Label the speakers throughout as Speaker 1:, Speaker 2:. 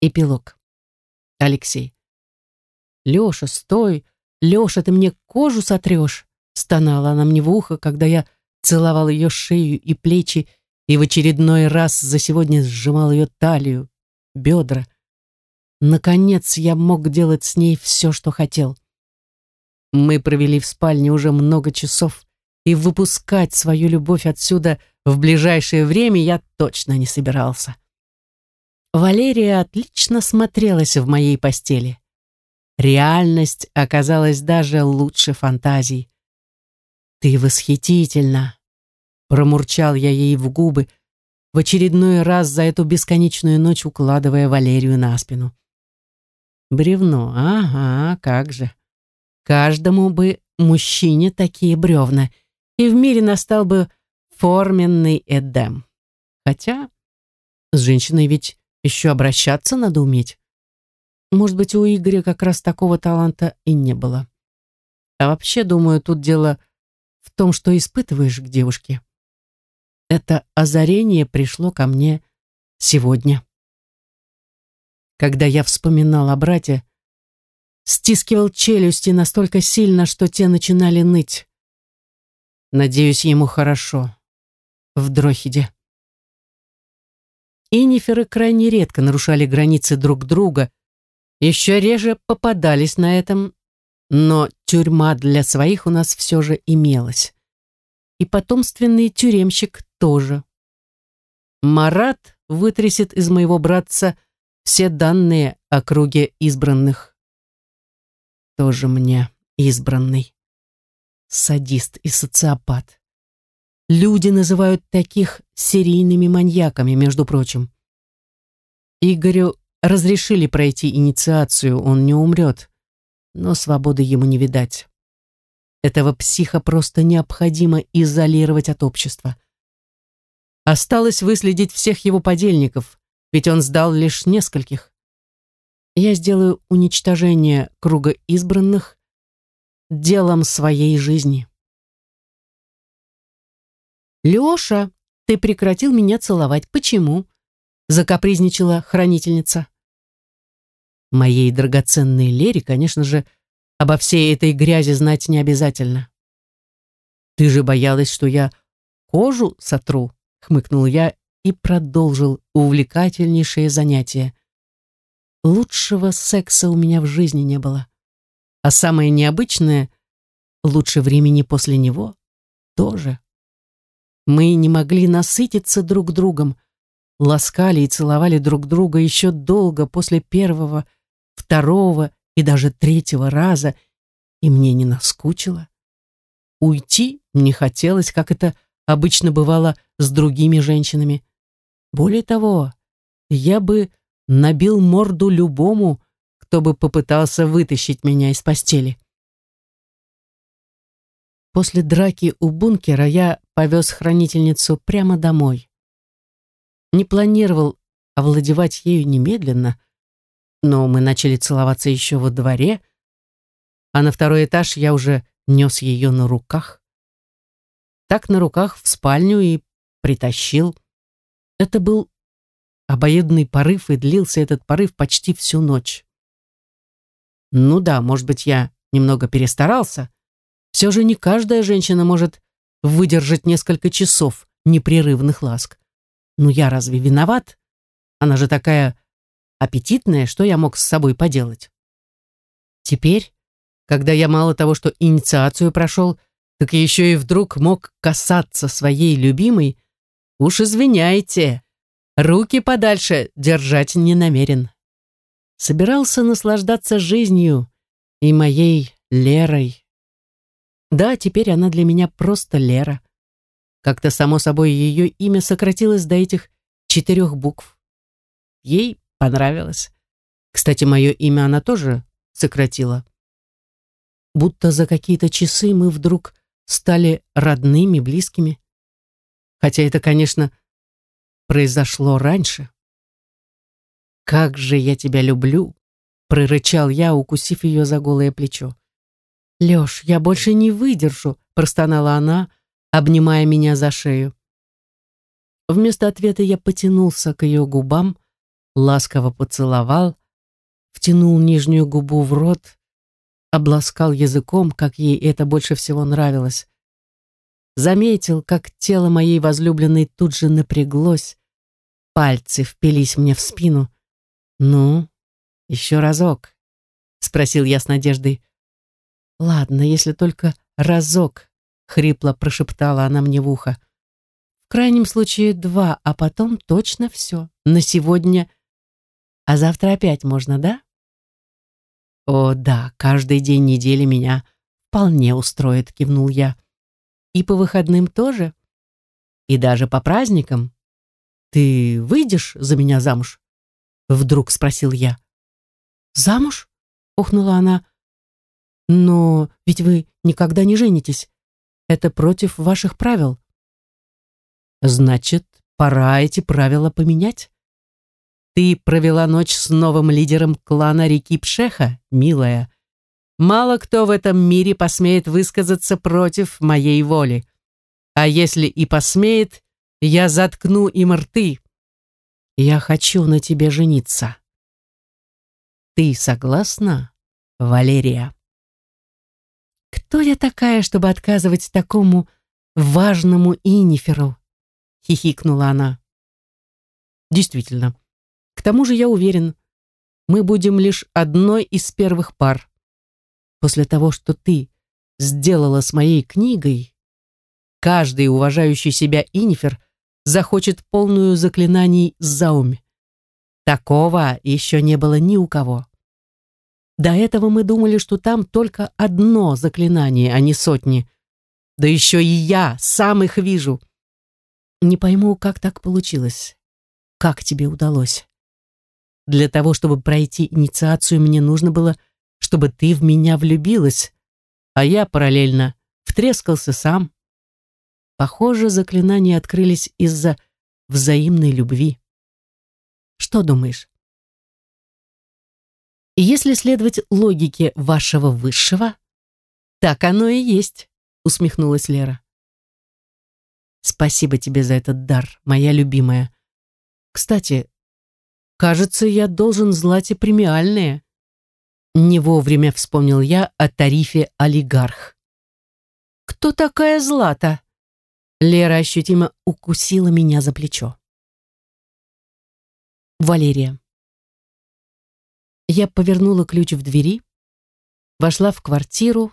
Speaker 1: Эпилог. Алексей. «Леша, стой! Леша, ты мне кожу сотрешь!» Стонала она мне в ухо, когда я целовал ее шею и плечи и в очередной раз за сегодня сжимал ее талию, бедра. Наконец я мог делать с ней все, что хотел. Мы провели в спальне уже много часов, и выпускать свою любовь отсюда в ближайшее время я точно не собирался. Валерия отлично смотрелась в моей постели. Реальность оказалась даже лучше фантазий. «Ты восхитительна!» Промурчал я ей в губы, в очередной раз за эту бесконечную ночь укладывая Валерию на спину. Бревно, ага, как же. Каждому бы мужчине такие бревна, и в мире настал бы форменный Эдем. Хотя с женщиной ведь еще обращаться надо уметь. Может быть, у Игоря как раз такого таланта и не было. А вообще, думаю, тут дело в том, что испытываешь к девушке. Это озарение пришло ко мне сегодня. Когда я вспоминал о брате, стискивал челюсти настолько сильно, что те начинали ныть. Надеюсь, ему хорошо. В Дрохиде. Иниферы крайне редко нарушали границы друг друга, еще реже попадались на этом, но тюрьма для своих у нас все же имелась. И потомственный тюремщик тоже. Марат вытрясет из моего братца все данные о круге избранных. Тоже мне избранный. Садист и социопат. Люди называют таких серийными маньяками, между прочим. Игорю разрешили пройти инициацию, он не умрет, но свободы ему не видать. Этого психа просто необходимо изолировать от общества. Осталось выследить всех его подельников, ведь он сдал лишь нескольких. Я сделаю уничтожение круга избранных делом своей жизни. «Леша, ты прекратил меня целовать. Почему?» закапризничала хранительница. Моей драгоценной Лере, конечно же, обо всей этой грязи знать не обязательно. «Ты же боялась, что я кожу сотру?» хмыкнул я и продолжил увлекательнейшее занятие. Лучшего секса у меня в жизни не было. А самое необычное, лучше времени после него тоже. Мы не могли насытиться друг другом, ласкали и целовали друг друга еще долго после первого, второго и даже третьего раза, и мне не наскучило. Уйти не хотелось, как это обычно бывало с другими женщинами. Более того, я бы набил морду любому, кто бы попытался вытащить меня из постели. После драки у бункера я повез хранительницу прямо домой. Не планировал овладевать ею немедленно, но мы начали целоваться еще во дворе, а на второй этаж я уже нес ее на руках так на руках в спальню и притащил. Это был обоюдный порыв, и длился этот порыв почти всю ночь. Ну да, может быть, я немного перестарался. Все же не каждая женщина может выдержать несколько часов непрерывных ласк. Ну я разве виноват? Она же такая аппетитная, что я мог с собой поделать. Теперь, когда я мало того, что инициацию прошел, так еще и вдруг мог касаться своей любимой, уж извиняйте, руки подальше держать не намерен. Собирался наслаждаться жизнью и моей Лерой. Да, теперь она для меня просто Лера. Как-то само собой ее имя сократилось до этих четырех букв. Ей понравилось. Кстати, мое имя она тоже сократила. Будто за какие-то часы мы вдруг стали родными, близкими. Хотя это, конечно, произошло раньше. «Как же я тебя люблю!» — прорычал я, укусив ее за голое плечо. «Леш, я больше не выдержу!» — простонала она, обнимая меня за шею. Вместо ответа я потянулся к ее губам, ласково поцеловал, втянул нижнюю губу в рот, обласкал языком, как ей это больше всего нравилось. Заметил, как тело моей возлюбленной тут же напряглось, пальцы впились мне в спину. «Ну, еще разок», — спросил я с надеждой. «Ладно, если только разок», — хрипло прошептала она мне в ухо. «В крайнем случае два, а потом точно все. На сегодня. А завтра опять можно, да?» «О, да, каждый день недели меня вполне устроит», — кивнул я. «И по выходным тоже? И даже по праздникам? Ты выйдешь за меня замуж?» Вдруг спросил я. «Замуж?» — ухнула она. «Но ведь вы никогда не женитесь. Это против ваших правил». «Значит, пора эти правила поменять?» Ты провела ночь с новым лидером клана реки Пшеха, милая. Мало кто в этом мире посмеет высказаться против моей воли. А если и посмеет, я заткну им рты. Я хочу на тебе жениться. Ты согласна, Валерия? Кто я такая, чтобы отказывать такому важному Иниферу? Хихикнула она. Действительно, к тому же я уверен, мы будем лишь одной из первых пар. После того, что ты сделала с моей книгой, каждый уважающий себя инифер захочет полную заклинаний заумь. Такого еще не было ни у кого. До этого мы думали, что там только одно заклинание, а не сотни. Да еще и я сам их вижу. Не пойму, как так получилось. Как тебе удалось? Для того, чтобы пройти инициацию, мне нужно было, чтобы ты в меня влюбилась, а я параллельно втрескался сам. Похоже, заклинания открылись из-за взаимной любви. Что думаешь? Если следовать логике вашего высшего, так оно и есть, усмехнулась Лера. Спасибо тебе за этот дар, моя любимая. Кстати, Кажется, я должен Злате премиальные. Не вовремя вспомнил я о тарифе олигарх. «Кто такая Злата?» Лера ощутимо укусила меня за плечо. Валерия. Я повернула ключ в двери, вошла в квартиру,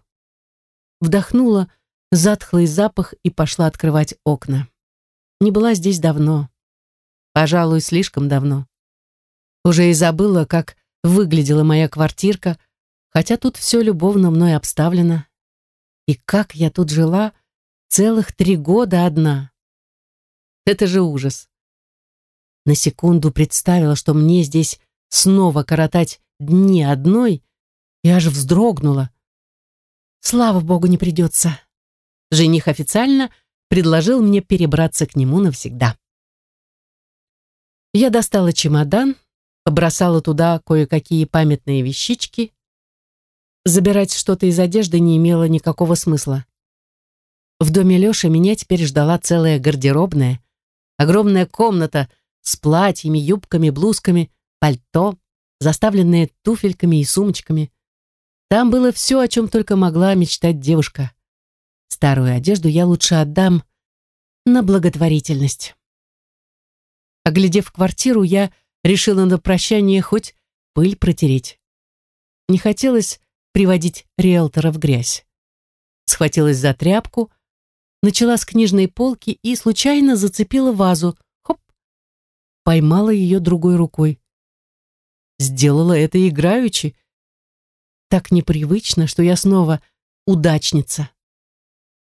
Speaker 1: вдохнула затхлый запах и пошла открывать окна. Не была здесь давно. Пожалуй, слишком давно. Уже и забыла, как выглядела моя квартирка, хотя тут все любовно мной обставлено. И как я тут жила целых три года одна. Это же ужас. На секунду представила, что мне здесь снова коротать дни одной, и аж вздрогнула. Слава богу, не придется. Жених официально предложил мне перебраться к нему навсегда. Я достала чемодан, побросала туда кое-какие памятные вещички. Забирать что-то из одежды не имело никакого смысла. В доме Лёши меня теперь ждала целая гардеробная, огромная комната с платьями, юбками, блузками, пальто, заставленные туфельками и сумочками. Там было все, о чем только могла мечтать девушка. Старую одежду я лучше отдам на благотворительность. Оглядев квартиру, я решила на прощание хоть пыль протереть. Не хотелось приводить риэлтора в грязь. Схватилась за тряпку, начала с книжной полки и случайно зацепила вазу. Хоп! Поймала ее другой рукой. Сделала это играючи. Так непривычно, что я снова удачница.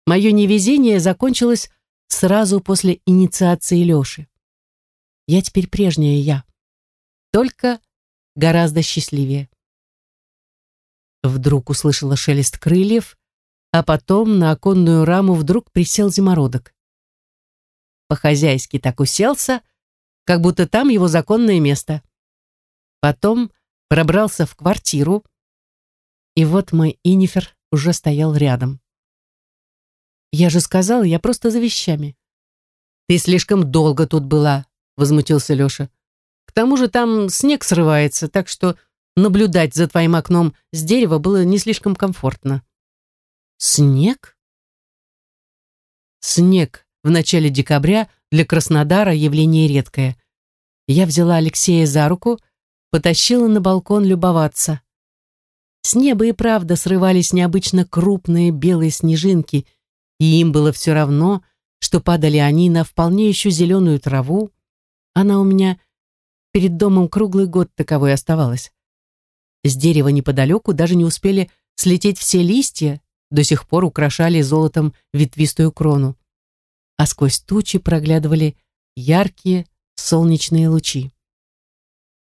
Speaker 1: Мое невезение закончилось сразу после инициации Леши. Я теперь прежняя я только гораздо счастливее. Вдруг услышала шелест крыльев, а потом на оконную раму вдруг присел зимородок. По-хозяйски так уселся, как будто там его законное место. Потом пробрался в квартиру, и вот мой Инифер уже стоял рядом. «Я же сказала, я просто за вещами». «Ты слишком долго тут была», — возмутился Леша. К тому же там снег срывается, так что наблюдать за твоим окном с дерева было не слишком комфортно. Снег? Снег в начале декабря для Краснодара явление редкое. Я взяла Алексея за руку, потащила на балкон любоваться. С неба и правда срывались необычно крупные белые снежинки, и им было все равно, что падали они на вполне еще зеленую траву. Она у меня перед домом круглый год таковой оставалась. С дерева неподалеку даже не успели слететь все листья, до сих пор украшали золотом ветвистую крону. А сквозь тучи проглядывали яркие солнечные лучи.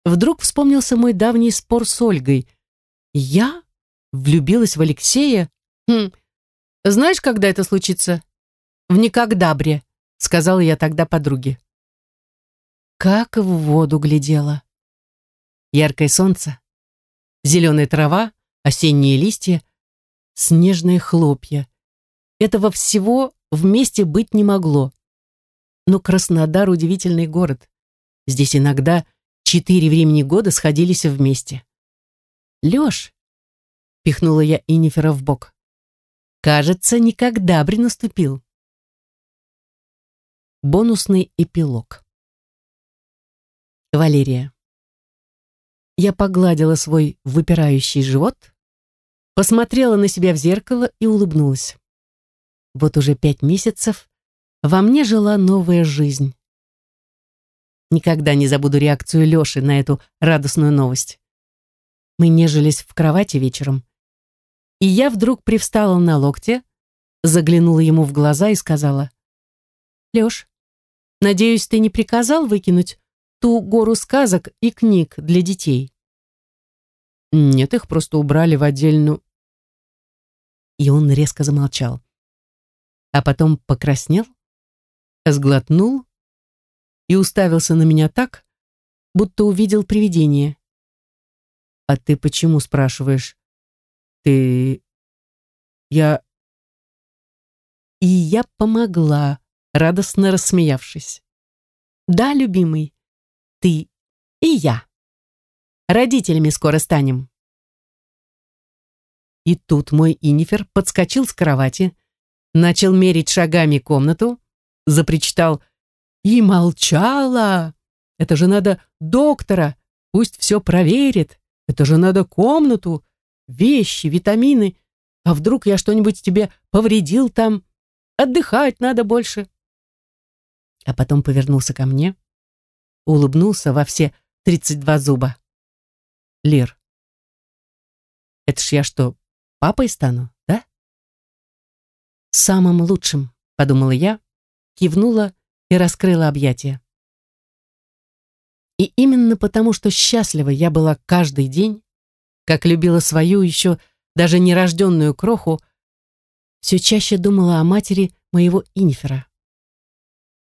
Speaker 1: Вдруг вспомнился мой давний спор с Ольгой. Я влюбилась в Алексея? Хм, знаешь, когда это случится? В никогдабре, сказала я тогда подруге. Как в воду глядела. Яркое солнце, зеленая трава, осенние листья, снежные хлопья. Этого всего вместе быть не могло. Но Краснодар — удивительный город. Здесь иногда четыре времени года сходились вместе. «Лёш!» — пихнула я Инифера в бок. «Кажется, никогда бри наступил». Бонусный эпилог. Валерия. Я погладила свой выпирающий живот, посмотрела на себя в зеркало и улыбнулась. Вот уже пять месяцев во мне жила новая жизнь. Никогда не забуду реакцию Лёши на эту радостную новость. Мы нежились в кровати вечером, и я вдруг привстала на локте, заглянула ему в глаза и сказала, «Лёш, надеюсь, ты не приказал выкинуть ту гору сказок и книг для детей?» «Нет, их просто убрали в отдельную...» И он резко замолчал. А потом покраснел, сглотнул и уставился на меня так, будто увидел привидение. «А ты почему спрашиваешь? Ты... Я...» И я помогла, радостно рассмеявшись. «Да, любимый, ты и я. Родителями скоро станем». И тут мой Инифер подскочил с кровати, начал мерить шагами комнату, запричитал и молчала. Это же надо доктора, пусть все проверит. Это же надо комнату, вещи, витамины. А вдруг я что-нибудь тебе повредил там? Отдыхать надо больше. А потом повернулся ко мне, улыбнулся во все тридцать два зуба. Лир, это ж я что, папой стану, да? Самым лучшим, подумала я, кивнула и раскрыла объятия. И именно потому, что счастлива я была каждый день, как любила свою еще даже нерожденную кроху, все чаще думала о матери моего Инфера.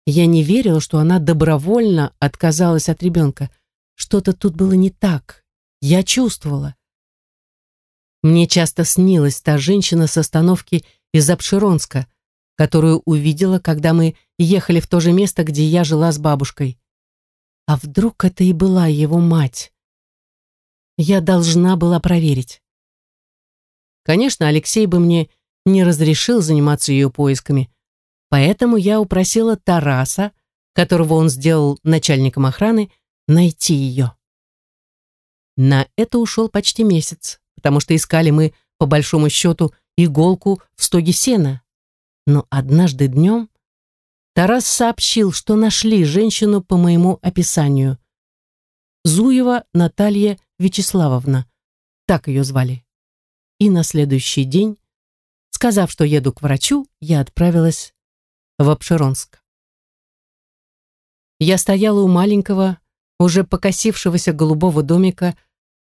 Speaker 1: Я не верила, что она добровольно отказалась от ребенка. Что-то тут было не так. Я чувствовала. Мне часто снилась та женщина с остановки из Обширонска, которую увидела, когда мы ехали в то же место, где я жила с бабушкой. А вдруг это и была его мать? Я должна была проверить. Конечно, Алексей бы мне не разрешил заниматься ее поисками, поэтому я упросила Тараса, которого он сделал начальником охраны, найти ее. На это ушел почти месяц, потому что искали мы, по большому счету, иголку в стоге сена. Но однажды днем Тарас сообщил, что нашли женщину по моему описанию. Зуева Наталья Вячеславовна, так ее звали. И на следующий день, сказав, что еду к врачу, я отправилась в Обширонск. Я стояла у маленького, уже покосившегося голубого домика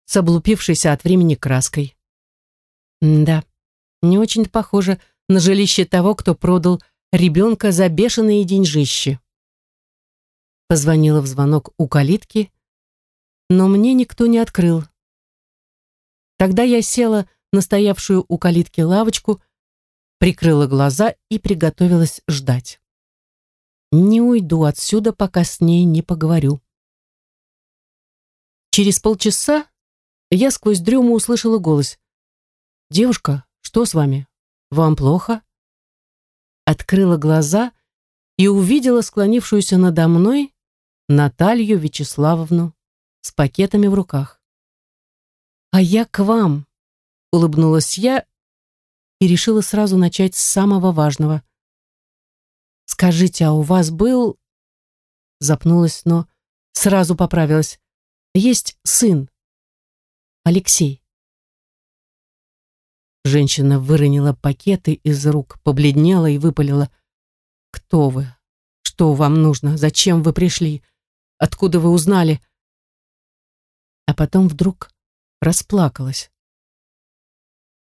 Speaker 1: с облупившейся от времени краской. М да, не очень похоже на жилище того, кто продал ребенка за бешеные деньжищи. Позвонила в звонок у калитки, но мне никто не открыл. Тогда я села на стоявшую у калитки лавочку, прикрыла глаза и приготовилась ждать. Не уйду отсюда, пока с ней не поговорю. Через полчаса я сквозь дрему услышала голос. «Девушка, что с вами? Вам плохо?» Открыла глаза и увидела склонившуюся надо мной Наталью Вячеславовну с пакетами в руках. «А я к вам», — улыбнулась я и решила сразу начать с самого важного. «Скажите, а у вас был...» Запнулась, но сразу поправилась. «Есть сын. Алексей». Женщина выронила пакеты из рук, побледнела и выпалила. «Кто вы? Что вам нужно? Зачем вы пришли? Откуда вы узнали?» А потом вдруг расплакалась.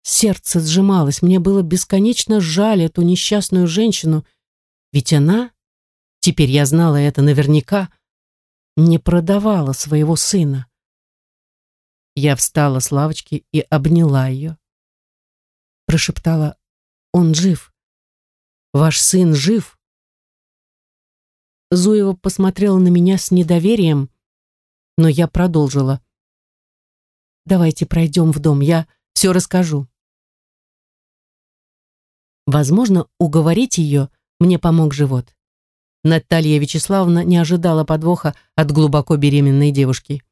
Speaker 1: Сердце сжималось, мне было бесконечно жаль эту несчастную женщину, ведь она, теперь я знала это наверняка, не продавала своего сына. Я встала с лавочки и обняла ее. Прошептала, он жив. Ваш сын жив. Зуева посмотрела на меня с недоверием, но я продолжила. Давайте пройдем в дом, я все расскажу. Возможно, уговорить ее мне помог живот. Наталья Вячеславовна не ожидала подвоха от глубоко беременной девушки.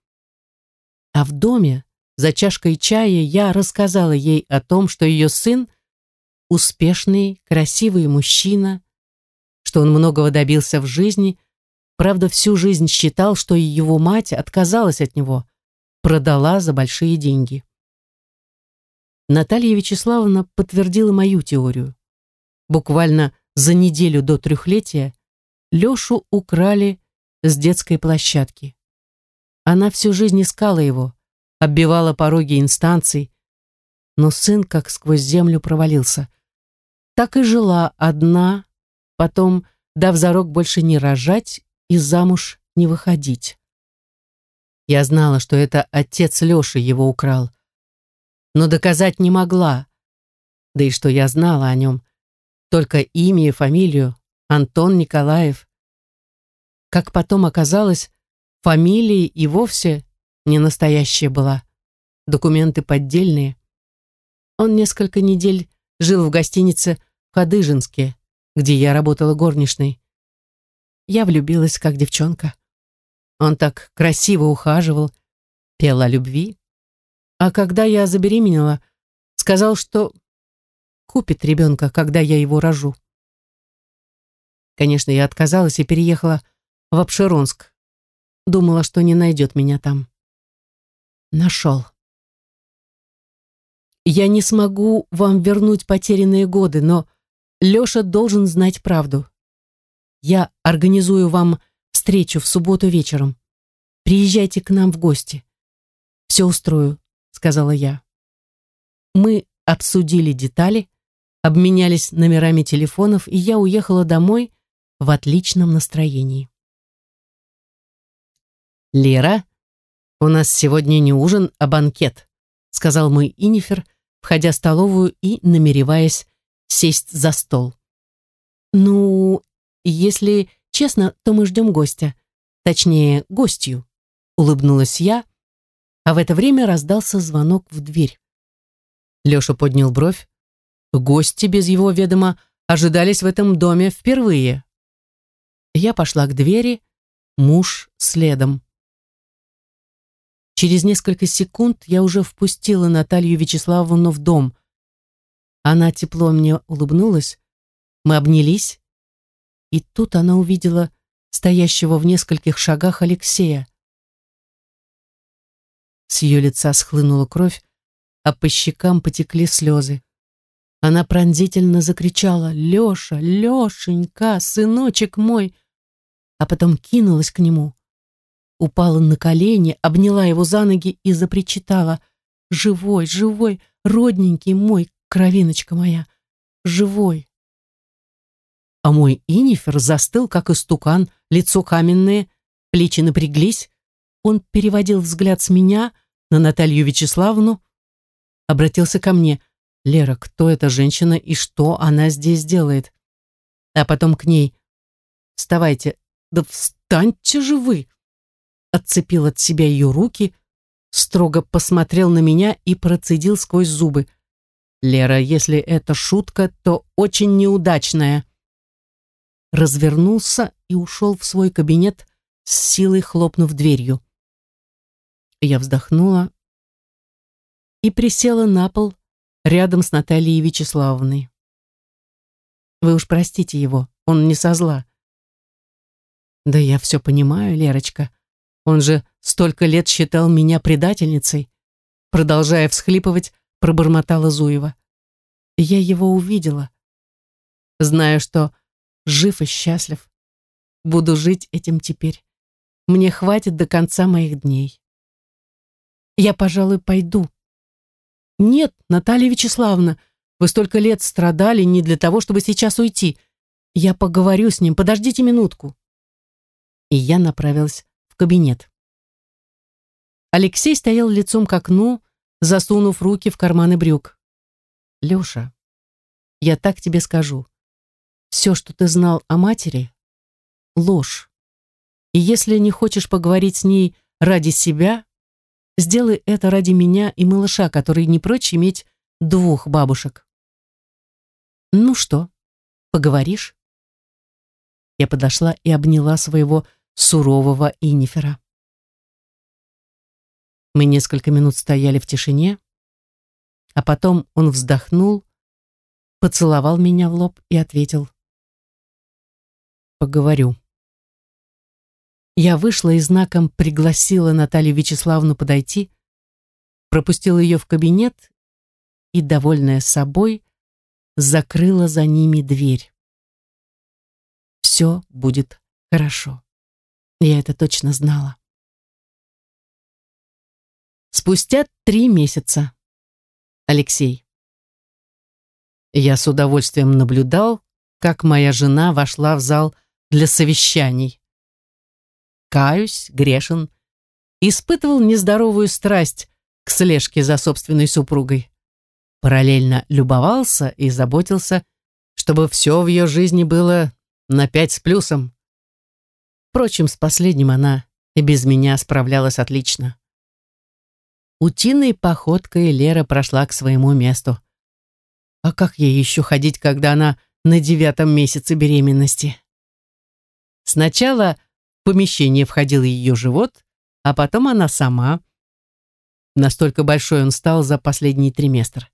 Speaker 1: А в доме, за чашкой чая, я рассказала ей о том, что ее сын – успешный, красивый мужчина, что он многого добился в жизни, правда, всю жизнь считал, что его мать отказалась от него, продала за большие деньги. Наталья Вячеславовна подтвердила мою теорию. Буквально за неделю до трехлетия Лешу украли с детской площадки. Она всю жизнь искала его, оббивала пороги инстанций, но сын как сквозь землю провалился. Так и жила одна, потом, дав зарок больше не рожать и замуж не выходить. Я знала, что это отец Леши его украл, но доказать не могла, да и что я знала о нем, только имя и фамилию Антон Николаев. Как потом оказалось, фамилия и вовсе не настоящая была. Документы поддельные. Он несколько недель жил в гостинице Хадыжинске, где я работала горничной. Я влюбилась, как девчонка. Он так красиво ухаживал, пел о любви. А когда я забеременела, сказал, что купит ребенка, когда я его рожу. Конечно, я отказалась и переехала в Обширонск. Думала, что не найдет меня там. Нашел. Я не смогу вам вернуть потерянные годы, но Леша должен знать правду. Я организую вам встречу в субботу вечером. Приезжайте к нам в гости. Все устрою, сказала я. Мы обсудили детали, обменялись номерами телефонов, и я уехала домой в отличном настроении. «Лера, у нас сегодня не ужин, а банкет», сказал мой Инифер, входя в столовую и намереваясь сесть за стол. «Ну, если честно, то мы ждем гостя. Точнее, гостью», улыбнулась я, а в это время раздался звонок в дверь. Леша поднял бровь. Гости без его ведома ожидались в этом доме впервые. Я пошла к двери, муж следом. Через несколько секунд я уже впустила Наталью Вячеславовну в дом. Она тепло мне улыбнулась, мы обнялись, и тут она увидела стоящего в нескольких шагах Алексея. С ее лица схлынула кровь, а по щекам потекли слезы. Она пронзительно закричала «Леша, Лешенька, сыночек мой!» а потом кинулась к нему. Упала на колени, обняла его за ноги и запричитала. «Живой, живой, родненький мой, кровиночка моя, живой!» А мой Инифер застыл, как истукан, лицо каменное, плечи напряглись. Он переводил взгляд с меня на Наталью Вячеславовну, обратился ко мне. «Лера, кто эта женщина и что она здесь делает?» А потом к ней. «Вставайте, да встаньте же вы!» Отцепил от себя ее руки, строго посмотрел на меня и процедил сквозь зубы. «Лера, если это шутка, то очень неудачная». Развернулся и ушел в свой кабинет, с силой хлопнув дверью. Я вздохнула и присела на пол рядом с Натальей Вячеславовной. Вы уж простите его, он не со зла. Да я все понимаю, Лерочка. Он же столько лет считал меня предательницей. Продолжая всхлипывать, пробормотала Зуева. Я его увидела. Знаю, что жив и счастлив. Буду жить этим теперь. Мне хватит до конца моих дней. Я, пожалуй, пойду. Нет, Наталья Вячеславовна, вы столько лет страдали не для того, чтобы сейчас уйти. Я поговорю с ним, подождите минутку. И я направилась кабинет. Алексей стоял лицом к окну, засунув руки в карманы брюк. Леша, я так тебе скажу. Все, что ты знал о матери, ложь. И если не хочешь поговорить с ней ради себя, сделай это ради меня и малыша, который не прочь иметь двух бабушек. «Ну что, поговоришь?» Я подошла и обняла своего сурового Инифера. Мы несколько минут стояли в тишине, а потом он вздохнул, поцеловал меня в лоб и ответил. «Поговорю». Я вышла и знаком пригласила Наталью Вячеславовну подойти, пропустила ее в кабинет и, довольная собой, закрыла за ними дверь. Все будет хорошо. Я это точно знала. Спустя три месяца. Алексей. Я с удовольствием наблюдал, как моя жена вошла в зал для совещаний. Каюсь, грешен, испытывал нездоровую страсть к слежке за собственной супругой. Параллельно любовался и заботился, чтобы все в ее жизни было на пять с плюсом. Впрочем, с последним она и без меня справлялась отлично. Утиной походкой Лера прошла к своему месту. А как ей еще ходить, когда она на девятом месяце беременности? Сначала в помещение входил ее живот, а потом она сама. Настолько большой он стал за последний триместр.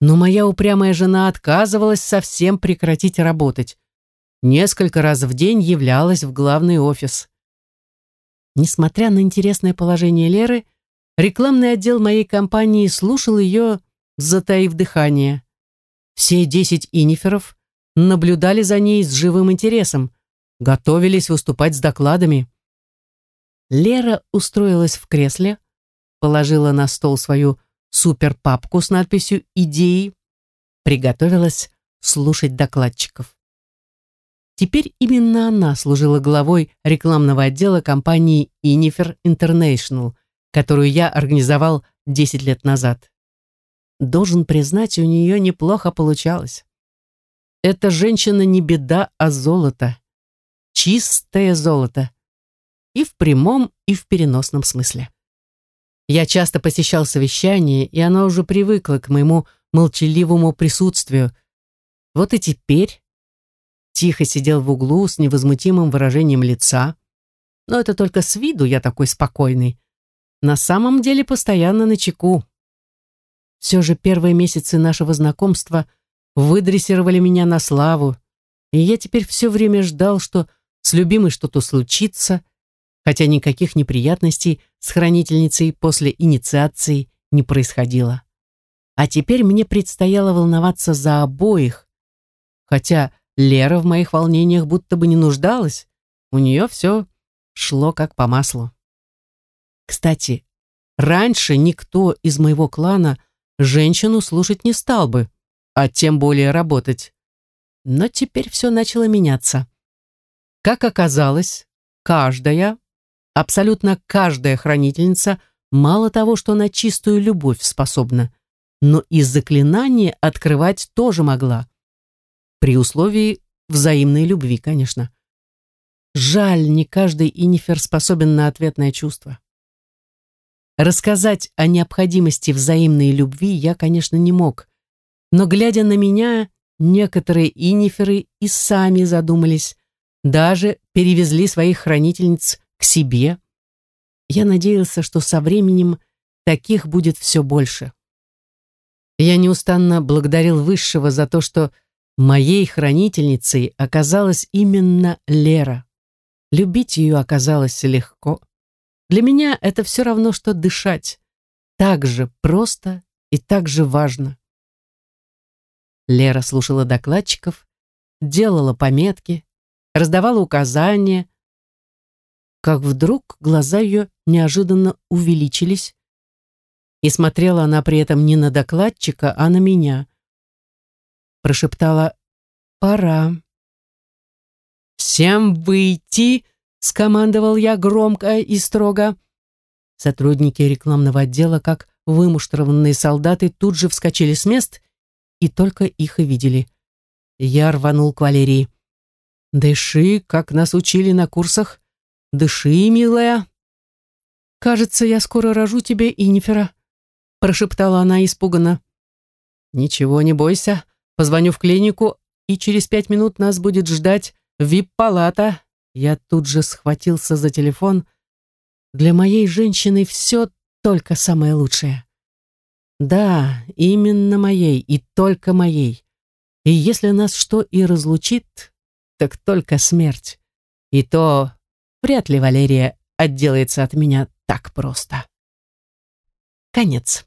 Speaker 1: Но моя упрямая жена отказывалась совсем прекратить работать. Несколько раз в день являлась в главный офис. Несмотря на интересное положение Леры, рекламный отдел моей компании слушал ее, затаив дыхание. Все десять иниферов наблюдали за ней с живым интересом, готовились выступать с докладами. Лера устроилась в кресле, положила на стол свою суперпапку с надписью «Идеи», приготовилась слушать докладчиков. Теперь именно она служила главой рекламного отдела компании Inifer International, которую я организовал 10 лет назад. Должен признать, у нее неплохо получалось. Эта женщина не беда, а золото. Чистое золото. И в прямом, и в переносном смысле. Я часто посещал совещания, и она уже привыкла к моему молчаливому присутствию. Вот и теперь тихо сидел в углу с невозмутимым выражением лица. Но это только с виду я такой спокойный. На самом деле постоянно на чеку. Все же первые месяцы нашего знакомства выдрессировали меня на славу, и я теперь все время ждал, что с любимой что-то случится, хотя никаких неприятностей с хранительницей после инициации не происходило. А теперь мне предстояло волноваться за обоих, хотя Лера в моих волнениях будто бы не нуждалась, у нее все шло как по маслу. Кстати, раньше никто из моего клана женщину слушать не стал бы, а тем более работать. Но теперь все начало меняться. Как оказалось, каждая Абсолютно каждая хранительница мало того, что на чистую любовь способна, но и заклинание открывать тоже могла. При условии взаимной любви, конечно. Жаль, не каждый инифер способен на ответное чувство. Рассказать о необходимости взаимной любви я, конечно, не мог. Но, глядя на меня, некоторые иниферы и сами задумались, даже перевезли своих хранительниц к себе. Я надеялся, что со временем таких будет все больше. Я неустанно благодарил Высшего за то, что моей хранительницей оказалась именно Лера. Любить ее оказалось легко. Для меня это все равно, что дышать. Так же просто и так же важно. Лера слушала докладчиков, делала пометки, раздавала указания. Как вдруг глаза ее неожиданно увеличились, и смотрела она при этом не на докладчика, а на меня. Прошептала «Пора». «Всем выйти!» — скомандовал я громко и строго. Сотрудники рекламного отдела, как вымуштрованные солдаты, тут же вскочили с мест и только их и видели. Я рванул к Валерии. «Дыши, как нас учили на курсах. Дыши, милая». «Кажется, я скоро рожу тебе, Инифера», — прошептала она испуганно. «Ничего, не бойся. Позвоню в клинику, и через пять минут нас будет ждать вип-палата». Я тут же схватился за телефон. «Для моей женщины все только самое лучшее». Да, именно моей и только моей. И если нас что и разлучит, так только смерть. И то вряд ли Валерия отделается от меня так просто. Конец.